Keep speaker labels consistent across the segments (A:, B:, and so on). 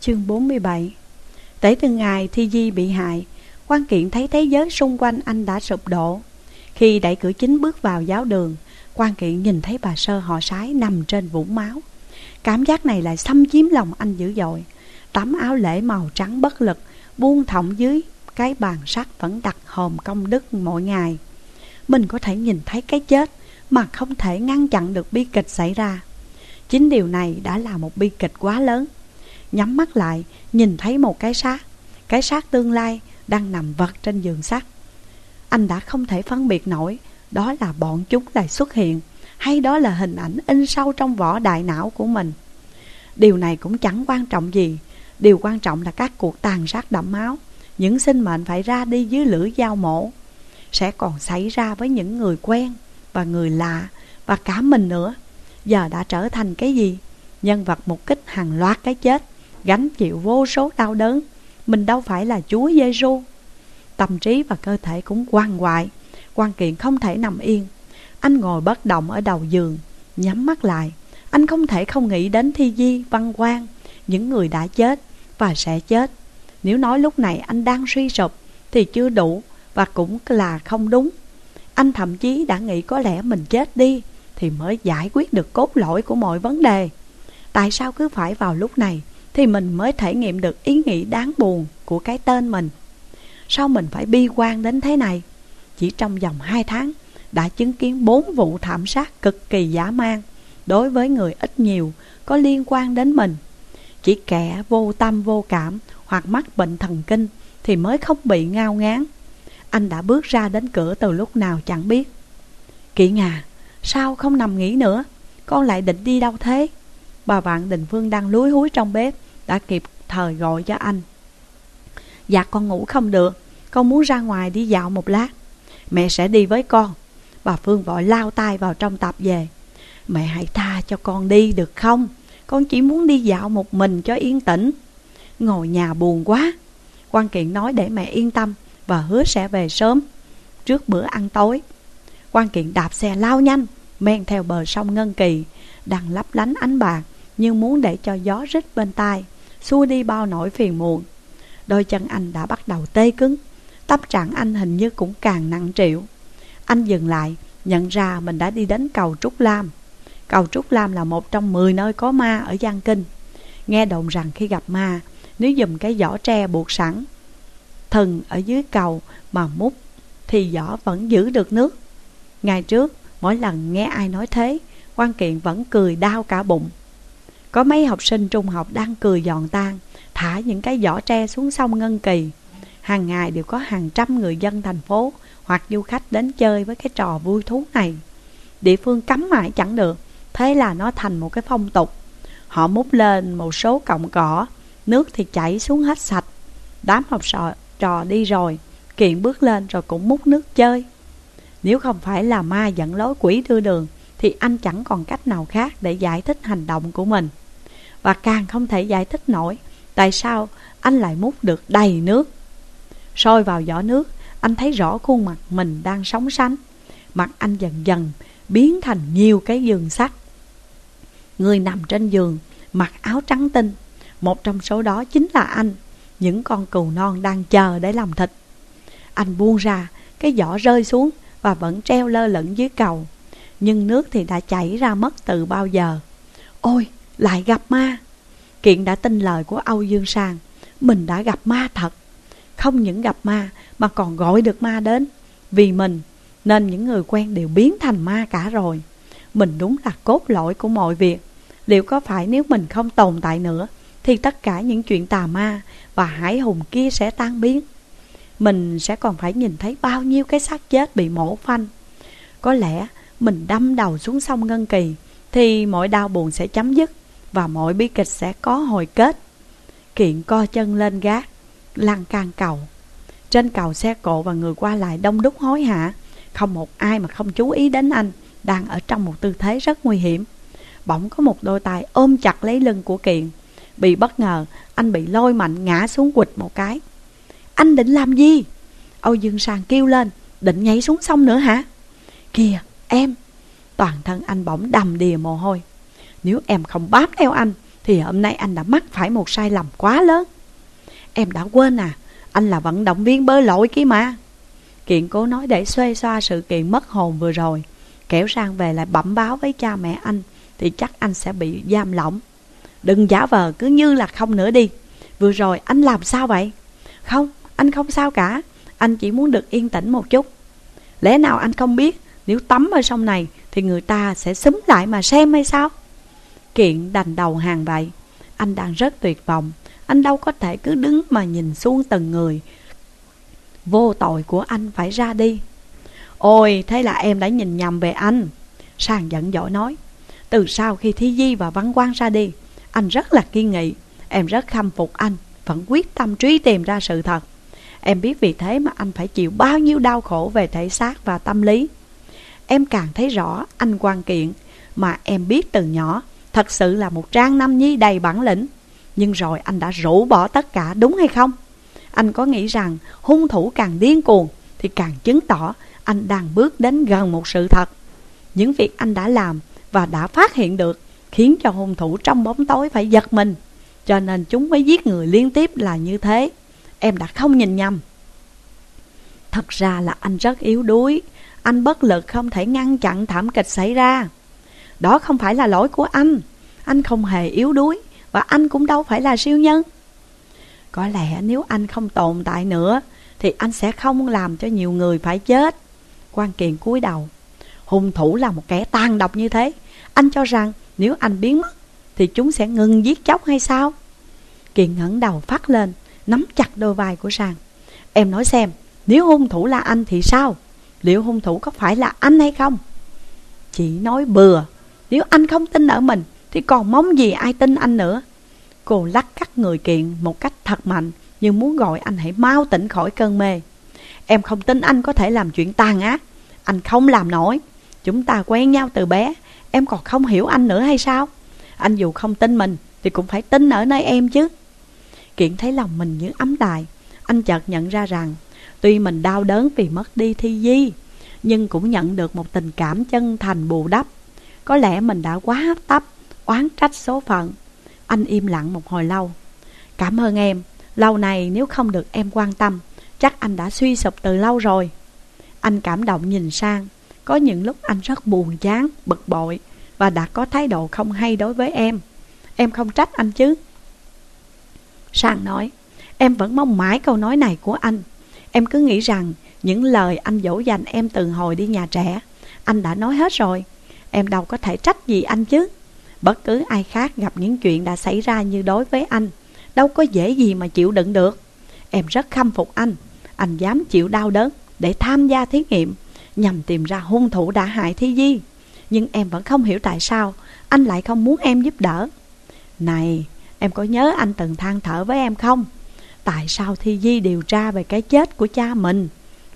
A: Chương 47 Kể từ ngày Thi Di bị hại, quan kiện thấy thế giới xung quanh anh đã sụp đổ. Khi đẩy cửa chính bước vào giáo đường, quan kiện nhìn thấy bà sơ họ sái nằm trên vũng máu. Cảm giác này lại xâm chiếm lòng anh dữ dội. Tấm áo lễ màu trắng bất lực, Buông thõng dưới, cái bàn sắt vẫn đặt hòm công đức mỗi ngày. Mình có thể nhìn thấy cái chết Mà không thể ngăn chặn được bi kịch xảy ra. Chính điều này đã là một bi kịch quá lớn. Nhắm mắt lại, Nhìn thấy một cái xác. Cái xác tương lai đang nằm vật trên giường sắt Anh đã không thể phân biệt nổi, Đó là bọn chúng lại xuất hiện, Hay đó là hình ảnh in sâu trong vỏ đại não của mình. Điều này cũng chẳng quan trọng gì. Điều quan trọng là các cuộc tàn sát đẫm máu, Những sinh mệnh phải ra đi dưới lưỡi dao mổ, Sẽ còn xảy ra với những người quen Và người lạ Và cả mình nữa. Giờ đã trở thành cái gì? Nhân vật mục kích hàng loạt cái chết. Gánh chịu vô số đau đớn. Mình đâu phải là Chúa Giêsu Tâm trí và cơ thể cũng quan hoại quan kiện không thể nằm yên. Anh ngồi bất động ở đầu giường Nhắm mắt lại. Anh không thể không nghĩ đến Thi Di, Văn Quang Những người đã chết và sẽ chết. Nếu nói lúc này anh đang suy sụp Thì chưa đủ và cũng là không đúng. Anh thậm chí đã nghĩ có lẽ mình chết đi Thì mới giải quyết được cốt lõi của mọi vấn đề. Tại sao cứ phải vào lúc này thì mình mới thể nghiệm được ý nghĩ đáng buồn của cái tên mình. Sao mình phải bi quan đến thế này? Chỉ trong vòng 2 tháng Đã chứng kiến bốn vụ thảm sát cực kỳ dã man Đối với người ít nhiều Có liên quan đến mình. Chỉ kẻ vô tâm vô cảm Hoặc mắc bệnh thần kinh Thì mới không bị ngao ngán. Anh đã bước ra đến cửa từ lúc nào chẳng biết. Kỵ ngà, Sao không nằm nghỉ nữa? Con lại định đi đâu thế? Bà Vạn Đình Phương đang lúi húi trong bếp đã kịp thời gọi cho anh. Dạ con ngủ không được. Con muốn ra ngoài đi dạo một lát. Mẹ sẽ đi với con. Bà Phương vội lao tay vào trong tập về. Mẹ hãy tha cho con đi được không? Con chỉ muốn đi dạo một mình cho yên tĩnh. Ngồi nhà buồn quá. Quan kiện nói để mẹ yên tâm Và hứa sẽ về sớm. Trước bữa ăn tối, quan kiện đạp xe lao nhanh, Men theo bờ sông Ngân Kỳ, Đang lấp lánh ánh bạc Nhưng muốn để cho gió rít bên tai. Xua đi bao nỗi phiền muộn. Đôi chân anh đã bắt đầu tê cứng. Tâm trạng anh hình như cũng càng nặng triệu Anh dừng lại, Nhận ra mình đã đi đến cầu Trúc Lam. Cầu Trúc Lam là một trong 10 nơi có ma ở Giang Kinh. Nghe đồn rằng khi gặp ma, Nếu dùng cái giỏ tre buộc sẵn, Thần ở dưới cầu mà múc, Thì giỏ vẫn giữ được nước. Ngày trước, mỗi lần nghe ai nói thế, quan kiện vẫn cười đau cả bụng. Có mấy học sinh trung học đang cười giòn tan Thả những cái giỏ tre xuống sông Ngân Kỳ. Hàng ngày đều có hàng trăm người dân thành phố Hoặc du khách đến chơi với cái trò vui thú này. Địa phương cấm mãi chẳng được Thế là nó thành một cái phong tục. Họ múc lên một số cọng cỏ Nước thì chảy xuống hết sạch. Đám học trò, trò đi rồi Kiện bước lên rồi cũng múc nước chơi. Nếu không phải là ma dẫn lối quỷ đưa đường thì anh chẳng còn cách nào khác để giải thích hành động của mình. Và càng không thể giải thích nổi, Tại sao anh lại múc được đầy nước? Sôi vào giỏ nước, Anh thấy rõ khuôn mặt mình đang sống sánh. Mặt anh dần dần biến thành nhiều cái giường sắt. Người nằm trên giường, Mặc áo trắng tinh. Một trong số đó chính là anh, Những con cừu non đang chờ để làm thịt. Anh buông ra, Cái giỏ rơi xuống Và vẫn treo lơ lửng dưới cầu. Nhưng nước thì đã chảy ra mất từ bao giờ. Ôi, lại gặp ma. Kiện đã tin lời của Âu Dương Sang, Mình đã gặp ma thật. Không những gặp ma, mà còn gọi được ma đến. Vì mình, nên những người quen đều biến thành ma cả rồi. Mình đúng là cốt lõi của mọi việc. Liệu có phải nếu mình không tồn tại nữa, Thì tất cả những chuyện tà ma và hải hùng kia sẽ tan biến? Mình sẽ còn phải nhìn thấy bao nhiêu cái xác chết bị mổ phanh. Có lẽ mình đâm đầu xuống sông Ngân Kỳ Thì mọi đau buồn sẽ chấm dứt và mọi bi kịch sẽ có hồi kết. Kiện co chân lên gác, lăn can cầu. Trên cầu xe cộ và người qua lại đông đúc hối hả, không một ai mà không chú ý đến anh, đang ở trong một tư thế rất nguy hiểm. Bỗng có một đôi tay ôm chặt lấy lưng của Kiện. Bị bất ngờ, anh bị lôi mạnh ngã xuống quịch một cái. Anh định làm gì? Âu Dương sàng kêu lên, định nhảy xuống sông nữa hả? Kìa, em! Toàn thân anh bỗng đầm đìa mồ hôi. Nếu em không bám theo anh, Thì hôm nay anh đã mắc phải một sai lầm quá lớn. Em đã quên à Anh là vận động viên bơi lội kia mà. Kiện cố nói để xuê xoa sự kiện mất hồn vừa rồi. Kéo sang về lại bẩm báo với cha mẹ anh, Thì chắc anh sẽ bị giam lỏng. Đừng giả vờ, cứ như là không nữa đi. Vừa rồi anh làm sao vậy? Không, anh không sao cả. Anh chỉ muốn được yên tĩnh một chút. Lẽ nào anh không biết nếu tắm ở sông này Thì người ta sẽ xúm lại mà xem hay sao? Kiện đành đầu hàng vậy. Anh đang rất tuyệt vọng. Anh đâu có thể cứ đứng mà nhìn xuống từng người. Vô tội của anh phải ra đi. Ôi, thế là em đã nhìn nhầm về anh. Sang giận dỗi nói, Từ sau khi Thi Di và Văn Quang ra đi, Anh rất là kiên nghị. Em rất khâm phục anh, Vẫn quyết tâm truy tìm ra sự thật. Em biết vì thế mà anh phải chịu bao nhiêu đau khổ về thể xác và tâm lý. Em càng thấy rõ anh quan kiện Mà em biết từ nhỏ Thật sự là một trang năm nhi đầy bản lĩnh. Nhưng rồi anh đã rũ bỏ tất cả, đúng hay không? Anh có nghĩ rằng hung thủ càng điên cuồng Thì càng chứng tỏ anh đang bước đến gần một sự thật. Những việc anh đã làm và đã phát hiện được Khiến cho hung thủ trong bóng tối phải giật mình. Cho nên chúng mới giết người liên tiếp là như thế. Em đã không nhìn nhầm. Thật ra là anh rất yếu đuối anh bất lực không thể ngăn chặn thảm kịch xảy ra. Đó không phải là lỗi của anh. Anh không hề yếu đuối Và anh cũng đâu phải là siêu nhân. Có lẽ nếu anh không tồn tại nữa, Thì anh sẽ không làm cho nhiều người phải chết. Quan kiện cúi đầu. Hung thủ là một kẻ tàn độc như thế. Anh cho rằng nếu anh biến mất, Thì chúng sẽ ngừng giết chóc hay sao? Kiện ngẩng đầu phát lên, Nắm chặt đôi vai của Sang. Em nói xem, Nếu hung thủ là anh thì sao? Liệu hung thủ có phải là anh hay không? Chị nói bừa. Nếu anh không tin ở mình, Thì còn mong gì ai tin anh nữa? Cô lắc cắt người kiện một cách thật mạnh Nhưng muốn gọi anh hãy mau tỉnh khỏi cơn mê. Em không tin anh có thể làm chuyện tàn ác. Anh không làm nổi. Chúng ta quen nhau từ bé. Em còn không hiểu anh nữa hay sao? Anh dù không tin mình, Thì cũng phải tin ở nơi em chứ. Kiện thấy lòng mình như ấm đài Anh chợt nhận ra rằng Tuy mình đau đớn vì mất đi Thi Di Nhưng cũng nhận được một tình cảm chân thành bù đắp. Có lẽ mình đã quá hấp tấp Oán trách số phận. Anh im lặng một hồi lâu. Cảm ơn em Lâu này nếu không được em quan tâm Chắc anh đã suy sụp từ lâu rồi. Anh cảm động nhìn sang. Có những lúc anh rất buồn chán, bực bội Và đã có thái độ không hay đối với em. Em không trách anh chứ. Sang nói Em vẫn mong mãi câu nói này của anh. Em cứ nghĩ rằng Những lời anh dỗ dành em từ hồi đi nhà trẻ, Anh đã nói hết rồi. Em đâu có thể trách gì anh chứ. Bất cứ ai khác gặp những chuyện đã xảy ra như đối với anh, Đâu có dễ gì mà chịu đựng được. Em rất khâm phục anh. Anh dám chịu đau đớn Để tham gia thí nghiệm, Nhằm tìm ra hung thủ đã hại Thi Di. Nhưng em vẫn không hiểu tại sao Anh lại không muốn em giúp đỡ. Này, Em có nhớ anh từng than thở với em không? Tại sao Thi Di điều tra về cái chết của cha mình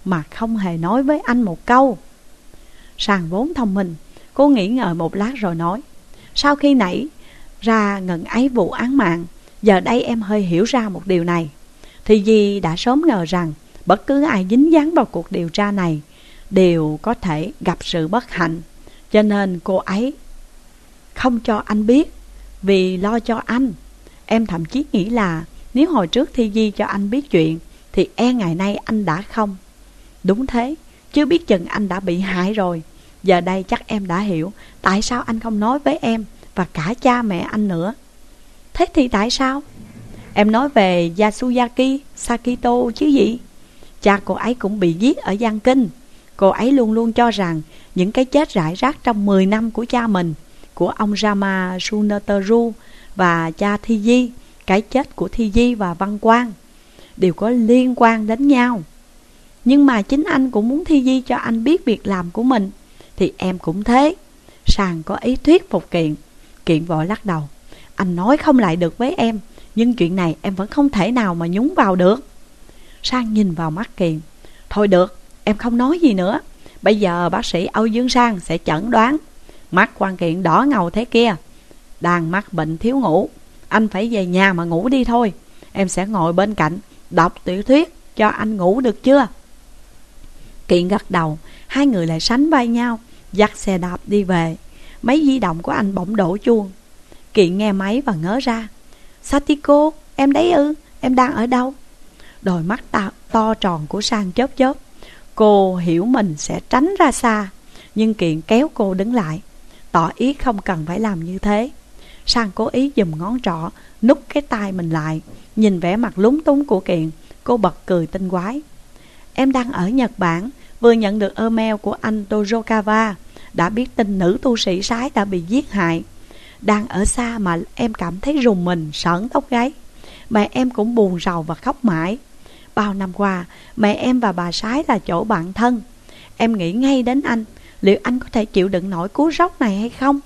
A: Mà không hề nói với anh một câu? Sàng vốn thông minh, Cô nghĩ ngợi một lát rồi nói, Sau khi nãy ra ngần ấy vụ án mạng, Giờ đây em hơi hiểu ra một điều này. Thi Di đã sớm ngờ rằng Bất cứ ai dính dáng vào cuộc điều tra này Đều có thể gặp sự bất hạnh, Cho nên cô ấy không cho anh biết Vì lo cho anh. Em thậm chí nghĩ là nếu hồi trước Thi Di cho anh biết chuyện Thì e ngày nay anh đã không? Đúng thế Chứ biết chừng anh đã bị hại rồi. Giờ đây chắc em đã hiểu Tại sao anh không nói với em Và cả cha mẹ anh nữa. Thế thì tại sao? Em nói về Yasuyaki Sakito chứ gì? Cha cô ấy cũng bị giết ở Giang Kinh. Cô ấy luôn luôn cho rằng Những cái chết rải rác trong 10 năm của cha mình Của ông Rama Sunateru và cha Thi Di, cái chết của Thi Di và Văn Quang đều có liên quan đến nhau. Nhưng mà chính anh cũng muốn Thi Di cho anh biết việc làm của mình, thì em cũng thế. Sàng có ý thuyết phục Kiện, Kiện vội lắc đầu. Anh nói không lại được với em, nhưng chuyện này em vẫn không thể nào mà nhúng vào được. Sang nhìn vào mắt Kiện. Thôi được, em không nói gì nữa. Bây giờ bác sĩ Âu Dương Sang sẽ chẩn đoán. Mắt quan kiện đỏ ngầu thế kia đang mắc bệnh thiếu ngủ anh phải về nhà mà ngủ đi thôi. Em sẽ ngồi bên cạnh Đọc tiểu thuyết cho anh ngủ được chưa? Kiện gật đầu Hai người lại sánh vai nhau Dắt xe đạp đi về. Máy di động của anh bỗng đổ chuông. Kiện nghe máy và ngớ ra. Satiko, em đấy ư, em đang ở đâu? Đôi mắt to, to tròn của Sang chớp chớp. Cô hiểu mình sẽ tránh ra xa Nhưng Kiện kéo cô đứng lại. Tỏ ý không cần phải làm như thế. Sang cố ý dùm ngón trỏ, Nút cái tay mình lại, Nhìn vẻ mặt lúng túng của Kiện. Cô bật cười tinh quái. Em đang ở Nhật Bản, Vừa nhận được email của anh Tojokawa, Đã biết tin nữ tu sĩ sái đã bị giết hại. Đang ở xa mà em cảm thấy rùng mình, sởn tóc gáy. Mẹ em cũng buồn rầu và khóc mãi. Bao năm qua, Mẹ em và bà sái là chỗ bạn thân. Em nghĩ ngay đến anh, Liệu anh có thể chịu đựng nổi cú sốc này hay không?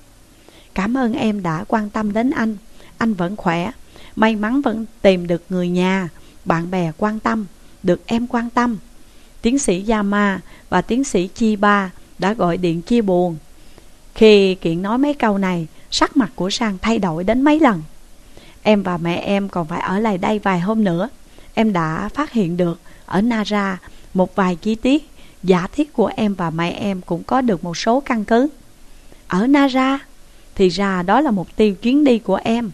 A: Cảm ơn em đã quan tâm đến anh. Anh vẫn khỏe. May mắn vẫn tìm được người nhà. Bạn bè quan tâm. Được em quan tâm. Tiến sĩ Yama và tiến sĩ Chiba đã gọi điện chia buồn. Khi Kiện nói mấy câu này, Sắc mặt của Sang thay đổi đến mấy lần. Em và mẹ em còn phải ở lại đây vài hôm nữa. Em đã phát hiện được ở Nara một vài chi tiết. Giả thiết của em và mẹ em cũng có được một số căn cứ. Ở Nara thì ra đó là mục tiêu chuyến đi của em.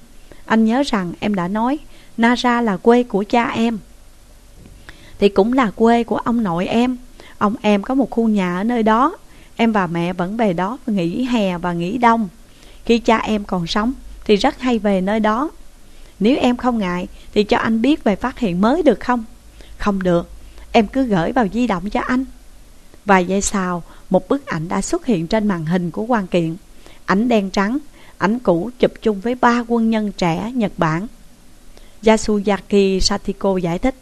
A: Anh nhớ rằng em đã nói Nara là quê của cha em. Thì cũng là quê của ông nội em. Ông em có một khu nhà ở nơi đó. Em và mẹ vẫn về đó nghỉ hè và nghỉ đông. Khi cha em còn sống, Thì rất hay về nơi đó. Nếu em không ngại, Thì cho anh biết về phát hiện mới được không? Không được. Em cứ gửi vào di động cho anh. Vài giây sau, Một bức ảnh đã xuất hiện trên màn hình của quan kiện. Ảnh đen trắng Ảnh cũ chụp chung với ba quân nhân trẻ Nhật Bản. Yasuyaki Satiko giải thích,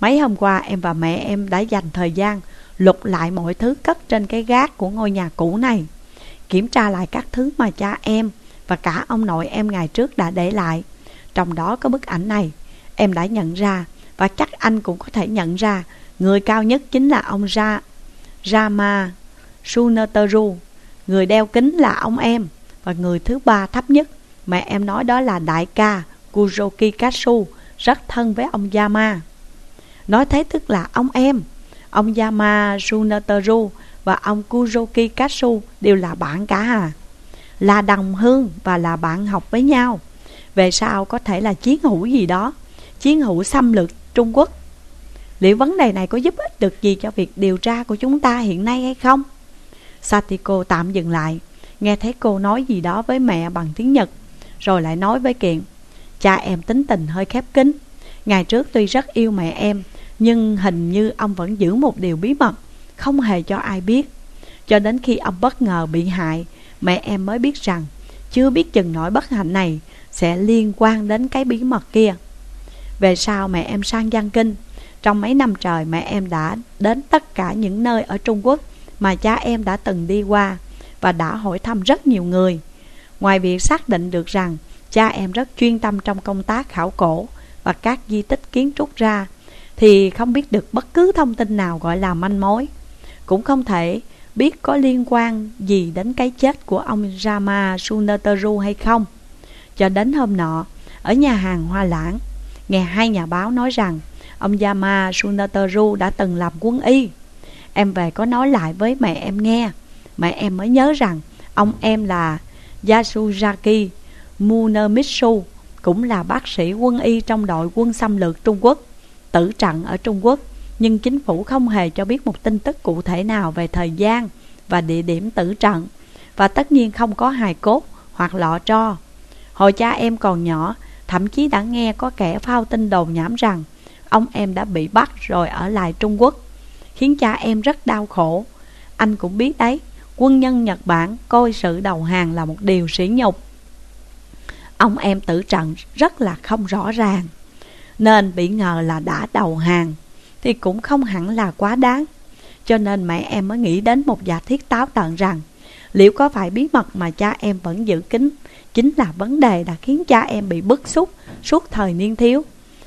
A: Mấy hôm qua em và mẹ em đã dành thời gian Lục lại mọi thứ cất trên cái gác của ngôi nhà cũ này, Kiểm tra lại các thứ mà cha em Và cả ông nội em ngày trước đã để lại. Trong đó có bức ảnh này, Em đã nhận ra Và chắc anh cũng có thể nhận ra, Người cao nhất chính là ông Ra, Rama Sunateru Người đeo kính là ông em. Và người thứ ba thấp nhất, Mẹ em nói đó là đại ca Kuroki Katsu, Rất thân với ông Yama. Nói thế tức là ông em. Ông Yama Sunateru Và ông Kuroki Katsu Đều là bạn cả à Là đồng hương và là bạn học với nhau. Về sau có thể là chiến hữu gì đó. Chiến hữu xâm lược Trung Quốc. Liệu vấn đề này có giúp ích được gì cho việc điều tra của chúng ta hiện nay hay không? Satiko tạm dừng lại. Nghe thấy cô nói gì đó với mẹ bằng tiếng Nhật, Rồi lại nói với Kiện, Cha em tính tình hơi khép kín. Ngày trước tuy rất yêu mẹ em, Nhưng hình như ông vẫn giữ một điều bí mật, Không hề cho ai biết. Cho đến khi ông bất ngờ bị hại, Mẹ em mới biết rằng Chưa biết chừng nỗi bất hạnh này Sẽ liên quan đến cái bí mật kia. Về sau mẹ em sang Giang Kinh. Trong mấy năm trời mẹ em đã đến tất cả những nơi ở Trung Quốc mà cha em đã từng đi qua và đã hỏi thăm rất nhiều người. Ngoài việc xác định được rằng cha em rất chuyên tâm trong công tác khảo cổ và các di tích kiến trúc ra, thì không biết được bất cứ thông tin nào gọi là manh mối. Cũng không thể biết có liên quan gì đến cái chết của ông Rama Sunateru hay không. Cho đến hôm nọ, ở nhà hàng Hoa Lãng, nghe hai nhà báo nói rằng Ông Yama Sunateru đã từng làm quân y Em về có nói lại với mẹ em nghe. Mẹ em mới nhớ rằng Ông em là Yasuzaki Munemitsu, Cũng là bác sĩ quân y trong đội quân xâm lược Trung Quốc, Tử trận ở Trung Quốc. Nhưng chính phủ không hề cho biết một tin tức cụ thể nào về thời gian Và địa điểm tử trận. Và tất nhiên không có hài cốt hoặc lọ tro. Hồi cha em còn nhỏ, Thậm chí đã nghe có kẻ phao tin đồn nhảm rằng Ông em đã bị bắt rồi ở lại Trung Quốc. Khiến cha em rất đau khổ. Anh cũng biết đấy, Quân nhân Nhật Bản coi sự đầu hàng là một điều sỉ nhục. Ông em tử trận rất là không rõ ràng. Nên bị ngờ là đã đầu hàng, Thì cũng không hẳn là quá đáng. Cho nên mẹ em mới nghĩ đến một giả thiết táo tận rằng, Liệu có phải bí mật mà cha em vẫn giữ kín Chính là vấn đề đã khiến cha em bị bức xúc suốt thời niên thiếu.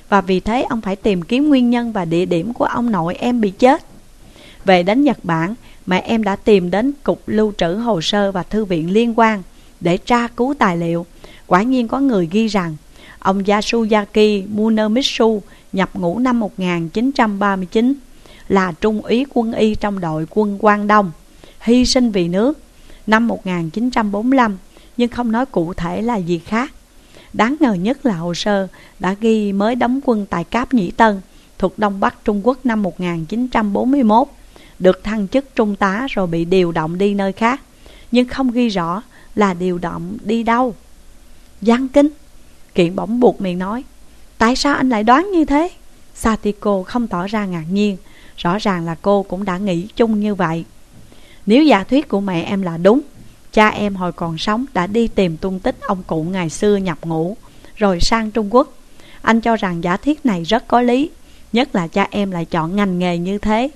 A: Và vì thế ông phải tìm kiếm nguyên nhân và địa điểm của ông nội em bị chết. Về đến Nhật Bản Mẹ em đã tìm đến Cục Lưu trữ Hồ sơ và Thư viện liên quan Để tra cứu tài liệu. Quả nhiên có người ghi rằng Ông Yasuyaki Munemitsu nhập ngũ năm 1939 Là trung úy quân y trong đội quân Quang Đông Hy sinh vì nước năm 1945 Nhưng không nói cụ thể là gì khác. Đáng ngờ nhất là hồ sơ đã ghi mới đóng quân tại Cáp Nhĩ Tân thuộc Đông Bắc Trung Quốc năm 1941, được thăng chức trung tá rồi bị điều động đi nơi khác, nhưng không ghi rõ là điều động đi đâu. Giang Kinh, Kiện bỗng buộc miệng nói, tại sao anh lại đoán như thế? Satiko không tỏ ra ngạc nhiên, rõ ràng là cô cũng đã nghĩ chung như vậy. Nếu giả thuyết của mẹ em là đúng, cha em hồi còn sống đã đi tìm tung tích ông cụ ngày xưa nhập ngũ, rồi sang Trung Quốc. Anh cho rằng giả thuyết này rất có lý, nhất là cha em lại chọn ngành nghề như thế,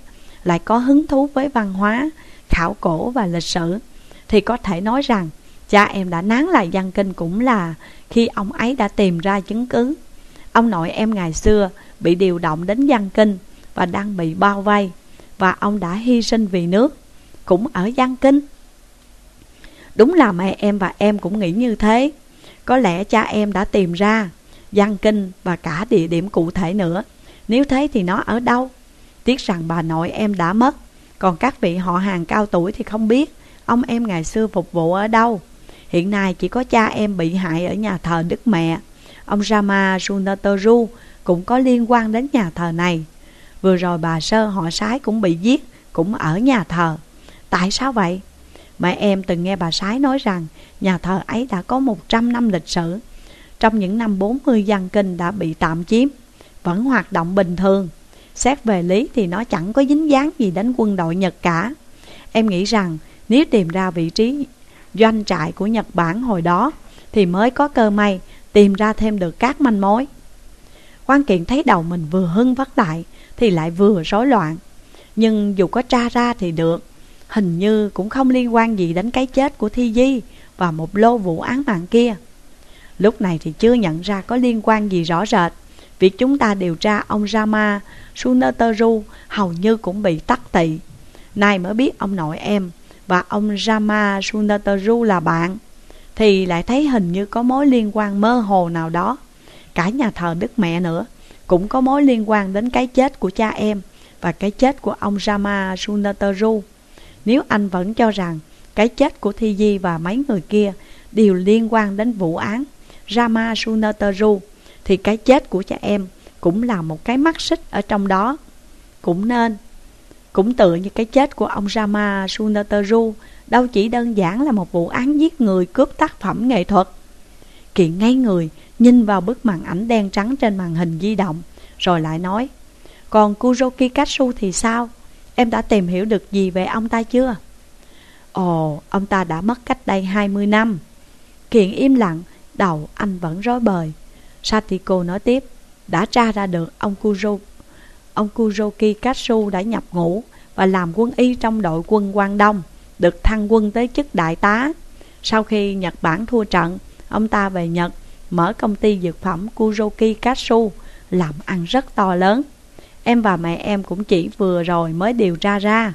A: lại có hứng thú với văn hóa, khảo cổ và lịch sử, thì có thể nói rằng cha em đã nán lại văn kinh cũng là khi ông ấy đã tìm ra chứng cứ. Ông nội em ngày xưa bị điều động đến văn Kinh và đang bị bao vây và ông đã hy sinh vì nước, cũng ở văn Kinh. Đúng là mẹ em và em cũng nghĩ như thế. Có lẽ cha em đã tìm ra văn Kinh và cả địa điểm cụ thể nữa. Nếu thế thì nó ở đâu? Tiếc rằng bà nội em đã mất, còn các vị họ hàng cao tuổi thì không biết ông em ngày xưa phục vụ ở đâu. Hiện nay chỉ có cha em bị hại ở nhà thờ Đức Mẹ. Ông Rama Sunataru cũng có liên quan đến nhà thờ này. Vừa rồi bà Sơ họ Sái cũng bị giết, cũng ở nhà thờ. Tại sao vậy? Mẹ em từng nghe bà Sái nói rằng nhà thờ ấy đã có 100 năm lịch sử. Trong những năm 40 dân kinh đã bị tạm chiếm, vẫn hoạt động bình thường. Xét về lý thì nó chẳng có dính dáng gì đến quân đội Nhật cả. Em nghĩ rằng nếu tìm ra vị trí doanh trại của Nhật Bản hồi đó thì mới có cơ may tìm ra thêm được các manh mối. Quan kiện thấy đầu mình vừa hưng vất lại thì lại vừa rối loạn. Nhưng dù có tra ra thì được, hình như cũng không liên quan gì đến cái chết của Thi Di và một lô vụ án mạng kia. Lúc này thì chưa nhận ra có liên quan gì rõ rệt. Việc chúng ta điều tra ông Rama Sunateru hầu như cũng bị tắc tị. Nay mới biết ông nội em và ông Rama Sunateru là bạn, thì lại thấy hình như có mối liên quan mơ hồ nào đó. Cả nhà thờ Đức Mẹ nữa cũng có mối liên quan đến cái chết của cha em và cái chết của ông Rama Sunateru Nếu anh vẫn cho rằng cái chết của Thi Di và mấy người kia đều liên quan đến vụ án Rama Sunateru thì cái chết của cha em cũng là một cái mắt xích ở trong đó. Cũng nên, cũng tự như cái chết của ông Rama sunateru đâu chỉ đơn giản là một vụ án giết người cướp tác phẩm nghệ thuật. Kiện ngay người, nhìn vào bức màn ảnh đen trắng trên màn hình di động, rồi lại nói, còn Kuroki Katsu thì sao? Em đã tìm hiểu được gì về ông ta chưa? Ồ, ông ta đã mất cách đây 20 năm. Kiện im lặng, đầu anh vẫn rối bời. Satiko nói tiếp, đã tra ra được ông Kuro, ông Kuroki Katsu đã nhập ngũ và làm quân y trong đội quân Quang Đông, được thăng quân tới chức đại tá. Sau khi Nhật Bản thua trận, ông ta về Nhật, mở công ty dược phẩm Kuroki Katsu, làm ăn rất to lớn. Em và mẹ em cũng chỉ vừa rồi mới điều tra ra.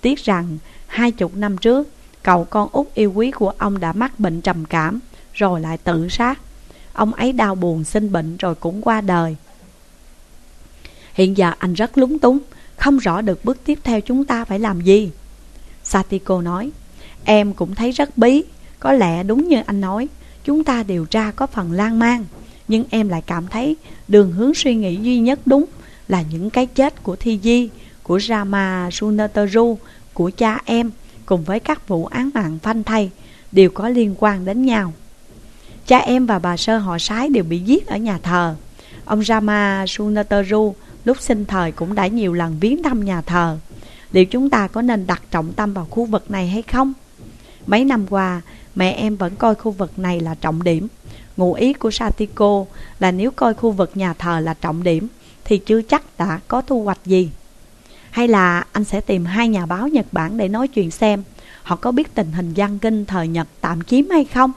A: Tiếc rằng, hai chục năm trước, cậu con út yêu quý của ông đã mắc bệnh trầm cảm, rồi lại tự sát. Ông ấy đau buồn sinh bệnh rồi cũng qua đời. Hiện giờ anh rất lúng túng, không rõ được bước tiếp theo chúng ta phải làm gì. Satiko nói, em cũng thấy rất bí, có lẽ đúng như anh nói, chúng ta điều tra có phần lan man. Nhưng em lại cảm thấy đường hướng suy nghĩ duy nhất đúng là những cái chết của Thi Di, của Rama Sunateru của cha em cùng với các vụ án mạng phanh thay đều có liên quan đến nhau. Cha em và bà Sơ họ Sái đều bị giết ở nhà thờ. Ông Rama Sunateru lúc sinh thời cũng đã nhiều lần viếng thăm nhà thờ. Liệu chúng ta có nên đặt trọng tâm vào khu vực này hay không? Mấy năm qua, mẹ em vẫn coi khu vực này là trọng điểm. Ngụ ý của Satiko là nếu coi khu vực nhà thờ là trọng điểm, thì chưa chắc đã có thu hoạch gì. Hay là anh sẽ tìm hai nhà báo Nhật Bản để nói chuyện xem họ có biết tình hình gian kinh thời Nhật tạm chiếm hay không?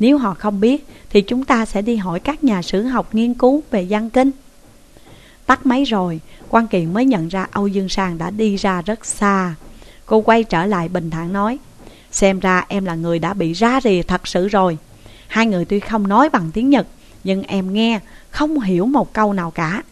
A: Nếu họ không biết thì chúng ta sẽ đi hỏi các nhà sử học nghiên cứu về văn kinh. Tắt máy rồi, quan kiện mới nhận ra Âu Dương Sang đã đi ra rất xa. Cô quay trở lại bình thản nói, xem ra em là người đã bị ra rìa thật sự rồi. Hai người tuy không nói bằng tiếng Nhật, nhưng em nghe không hiểu một câu nào cả.